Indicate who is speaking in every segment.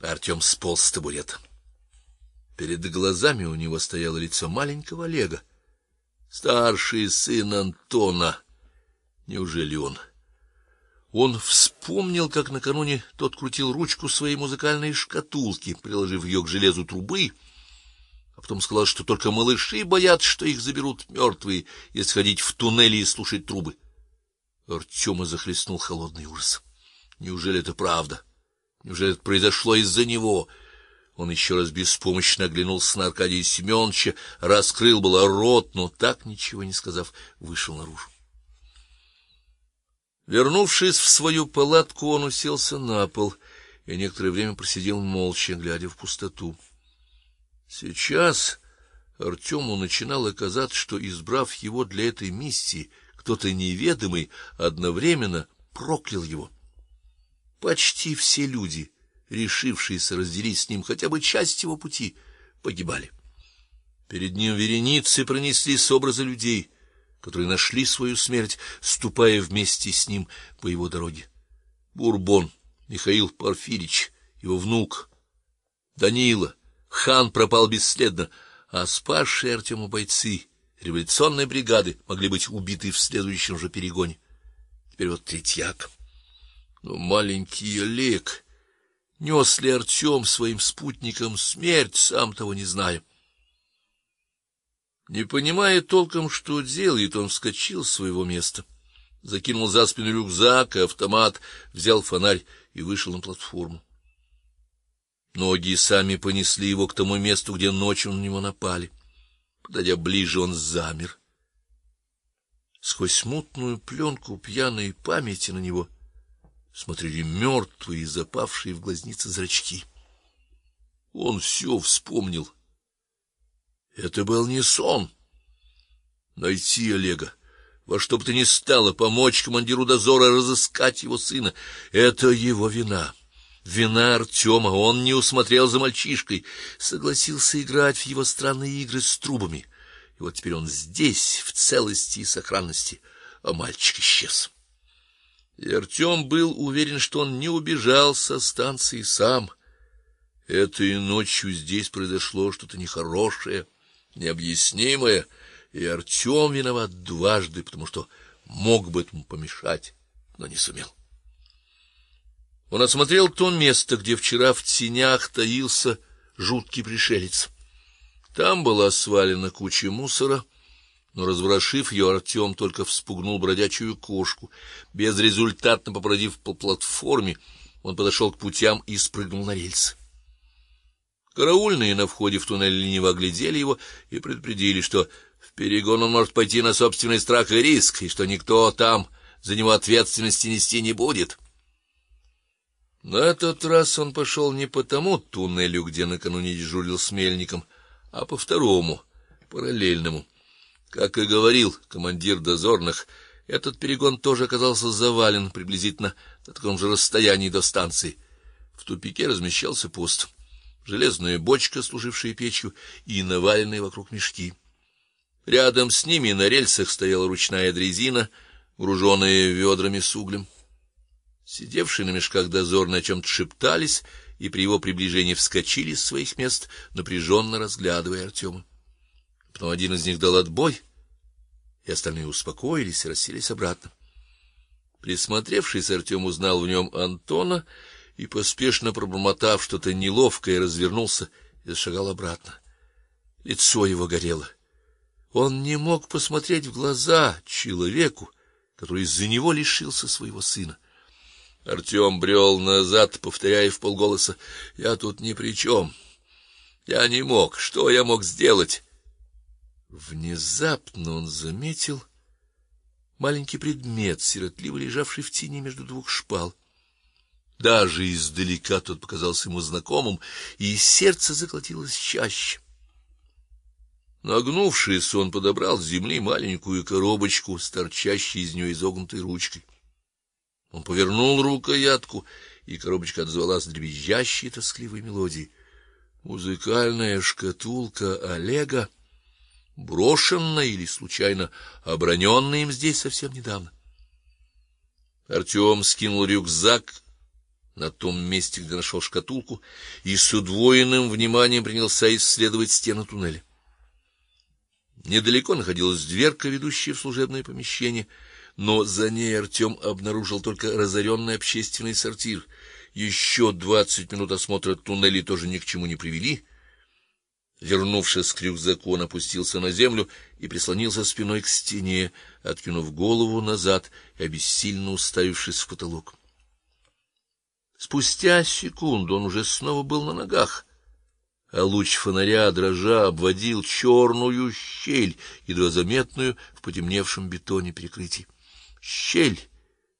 Speaker 1: Артем сполз с табурета. Перед глазами у него стояло лицо маленького Олега, старший сын Антона. Неужели он? Он вспомнил, как накануне тот крутил ручку своей музыкальной шкатулки, приложив ее к железу трубы, а потом сказал, что только малыши боятся, что их заберут мертвые, если ходить в туннели и слушать трубы. Артема захлестнул холодный ужас. Неужели это правда? Неужели это произошло из-за него? Он еще раз беспомощно оглянулся на Аркадия Семеновича, раскрыл было рот, но так ничего не сказав, вышел наружу. Вернувшись в свою палатку, он уселся на пол и некоторое время просидел молча, глядя в пустоту. Сейчас Артему начинало казаться, что избрав его для этой миссии, кто-то неведомый одновременно проклял его. Почти все люди, решившиеся разделить с ним хотя бы часть его пути, погибали. Перед ним вереницы пронеслись образы людей, которые нашли свою смерть, ступая вместе с ним по его дороге. Бурбон, Михаил Порфирич, его внук, Данила, хан пропал бесследно, а спасшие Артему бойцы революционной бригады могли быть убиты в следующем же перегоне. Теперь вот Третьяк. Но маленький Олег нес ли Артем своим спутникам смерть, сам того не зная. Не понимая толком, что делает, он вскочил с своего места, закинул за спину рюкзак и автомат, взял фонарь и вышел на платформу. Ноги сами понесли его к тому месту, где ночью на него напали. Подойдя ближе, он замер. Сквозь мутную пленку пьяной памяти на него смотрели мертвые, запавшие в глазницы зрачки. Он все вспомнил это был не сон. Найти Олега, во что бы то ни стало помочь командиру дозора разыскать его сына это его вина. Вина Артема, он не усмотрел за мальчишкой, согласился играть в его странные игры с трубами. И вот теперь он здесь в целости и сохранности, а мальчик исчез. И Артем был уверен, что он не убежал со станции сам. Этой ночью здесь произошло что-то нехорошее необъяснимое, и Артем виноват дважды, потому что мог бы этому помешать, но не сумел. Он осмотрел то место, где вчера в тенях таился жуткий пришелец. Там была свалена куча мусора, но разворошив ее, Артем только вспугнул бродячую кошку. Безрезультатно попродив по платформе, он подошел к путям и спрыгнул на рельсы. Караульные на входе в туннель лениво оглядели его и предупредили, что в перегон он может пойти на собственный страх и риск, и что никто там за него ответственности нести не будет. На этот раз он пошел не по тому туннелю, где накануне дежурил с мельником, а по второму, параллельному. Как и говорил командир дозорных, этот перегон тоже оказался завален приблизительно на таком же расстоянии до станции. В тупике размещался пост железная бочка, служившая печью, и наваленные вокруг мешки. Рядом с ними на рельсах стояла ручная дрезина, груженная ведрами с углем. Сидевшие на мешках дозорные о чем то шептались и при его приближении вскочили с своих мест, напряженно разглядывая Артема. Потом один из них дал отбой, и остальные успокоились и расселись обратно. Присмотревшись, Артем узнал в нем Антона и поспешно пробормотав что-то неловкое, развернулся и зашагал обратно. Лицо его горело. Он не мог посмотреть в глаза человеку, который из-за него лишился своего сына. Артем брел назад, повторяя вполголоса: "Я тут ни при чем. Я не мог. Что я мог сделать?" Внезапно он заметил маленький предмет, сиротливо лежавший в тени между двух шпал. Даже издалека тот показался ему знакомым, и сердце заколотилось чаще. Нагнувшись, он подобрал с земли маленькую коробочку с торчащей из нее изогнутой ручкой. Он повернул рукоятку, и коробочка отозвалась дребезжащей тоскливой мелодией. Музыкальная шкатулка Олега, брошенная или случайно оброненная им здесь совсем недавно. Артем скинул рюкзак на том месте, где нашел шкатулку, и с удвоенным вниманием принялся исследовать стены туннеля. Недалеко находилась дверка, ведущая в служебное помещение, но за ней Артем обнаружил только разоренный общественный сортир. Еще двадцать минут осмотра туннелей тоже ни к чему не привели. Вернувшись к рюкзаку, он опустился на землю и прислонился спиной к стене, откинув голову назад и обессильно уставившись в потолок. Спустя секунду он уже снова был на ногах, а луч фонаря дрожа обводил черную щель, едва заметную в потемневшем бетоне перекрытия. Щель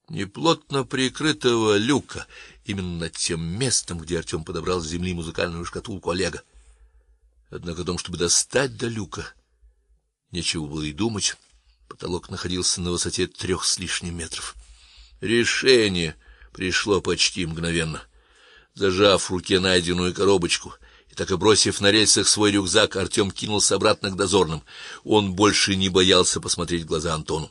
Speaker 1: неплотно прикрытого люка, именно над тем местом, где Артем подобрал с земли музыкальную шкатулку Олега. Однако о том, чтобы достать до люка, нечего было и думать. Потолок находился на высоте трех с лишним метров. Решение пришло почти мгновенно. Зажав в руке найденную коробочку и так и бросив на рельсах свой рюкзак, Артем кинулся обратно к дозорным. Он больше не боялся посмотреть в глаза Антону.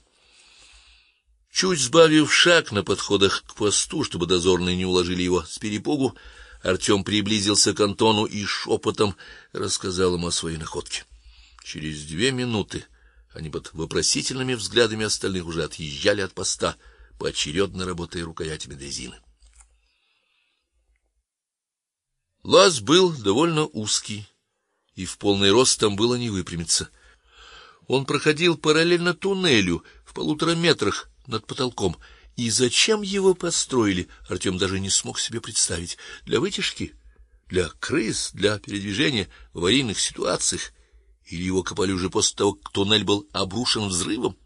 Speaker 1: Чуть сбавив шаг на подходах к посту, чтобы дозорные не уложили его с перепугу, Артем приблизился к Антону и шепотом рассказал ему о своей находке. Через две минуты они под вопросительными взглядами остальных уже отъезжали от поста поочередно работая рукоятями дрезины. Лаз был довольно узкий, и в полный рост там было не выпрямиться. Он проходил параллельно туннелю в полутора метрах над потолком, и зачем его построили, Артем даже не смог себе представить. Для вытяжки, для крыс, для передвижения в аварийных ситуациях, или его копали уже после того, как туннель был обрушен взрывом?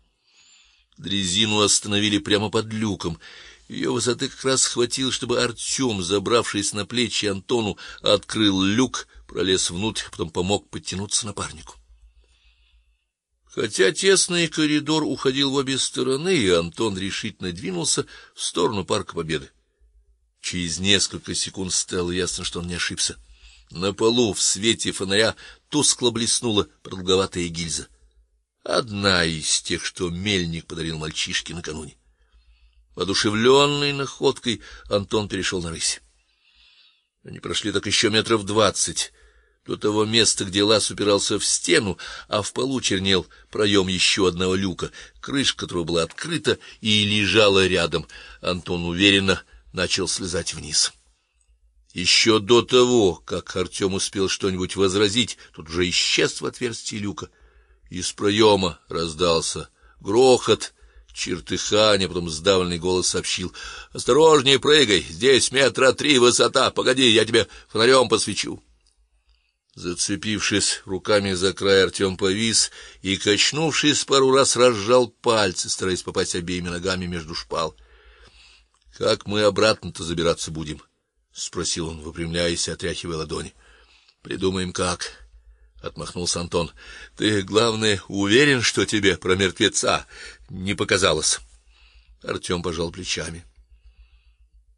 Speaker 1: Дрезину остановили прямо под люком. Ее высоты как раз хватило, чтобы Артем, забравшись на плечи Антону, открыл люк, пролез внутрь, потом помог подтянуться напарнику. Хотя тесный коридор уходил в обе стороны, и Антон решительно двинулся в сторону парка Победы. Через несколько секунд стало ясно, что он не ошибся. На полу в свете фонаря тускло блеснула продолговатая гильза. Одна из тех, что мельник подарил мальчишке накануне. Воодушевленный находкой, Антон перешел на рысь. Они прошли так еще метров двадцать до того места, где лаз упирался в стену, а в полу чернел проем еще одного люка, крышка которого была открыта и лежала рядом. Антон уверенно начал слезать вниз. Еще до того, как Артем успел что-нибудь возразить, тут уже исчез в отверстии люка. Из проема раздался грохот, чертыхание, потом сдавленный голос сообщил: "Осторожнее прыгай, здесь метра три высота. Погоди, я тебе фонарем посвечу". Зацепившись руками за край, Артем повис и, качнувшись пару раз, разжал пальцы, стараясь попасть обеими ногами между шпал. Как мы обратно-то забираться будем? спросил он, выпрямляясь и отряхивая ладони. Придумаем как отмахнулся Антон. Ты, главное, уверен, что тебе про мертвеца не показалось? Артем пожал плечами.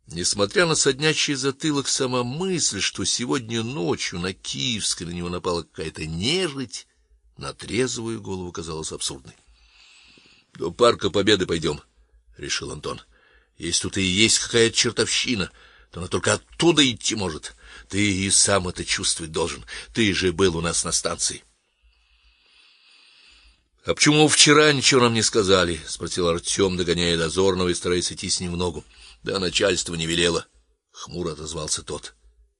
Speaker 1: Несмотря на соднящий затылок, сама мысль, что сегодня ночью на Киевской на него напала какая-то нежить, на трезвую голову казалась абсурдной. До парка Победы пойдем, — решил Антон. Если тут и есть какая-то чертовщина, то она только оттуда идти может. Ты и сам это чувствовать должен. Ты же был у нас на станции. А почему вчера ничего нам не сказали? спросил Артем, догоняя дозорного и стараясь идти с ним в ногу. Да начальство не велело, хмуро отозвался тот.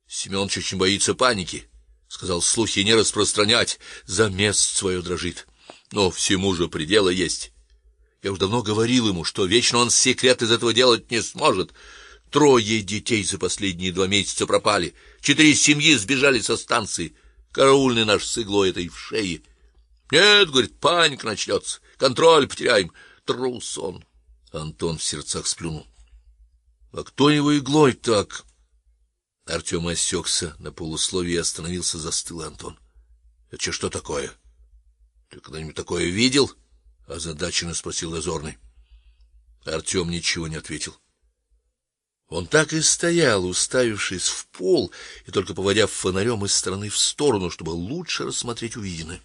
Speaker 1: Семен очень боится паники, сказал слухи не распространять, за мест свое дрожит. Но всему же предела есть. Я уж давно говорил ему, что вечно он секрет из этого делать не сможет. Трое детей за последние два месяца пропали. Четыре семьи сбежали со станции. Караульный наш с иглой этой в шее. Нет, говорит, паника начнется. Контроль потеряем. Трус он. Антон в сердцах сплюнул. А кто его иглой так? Артем осекся на полусловие и остановился, застыл Антон. Это что такое? Ты когда-нибудь такое видел? озадаченно спросил дозорный. Артем ничего не ответил. Он так и стоял, уставившись в пол и только поводя фонарем из стороны в сторону, чтобы лучше рассмотреть увиденное.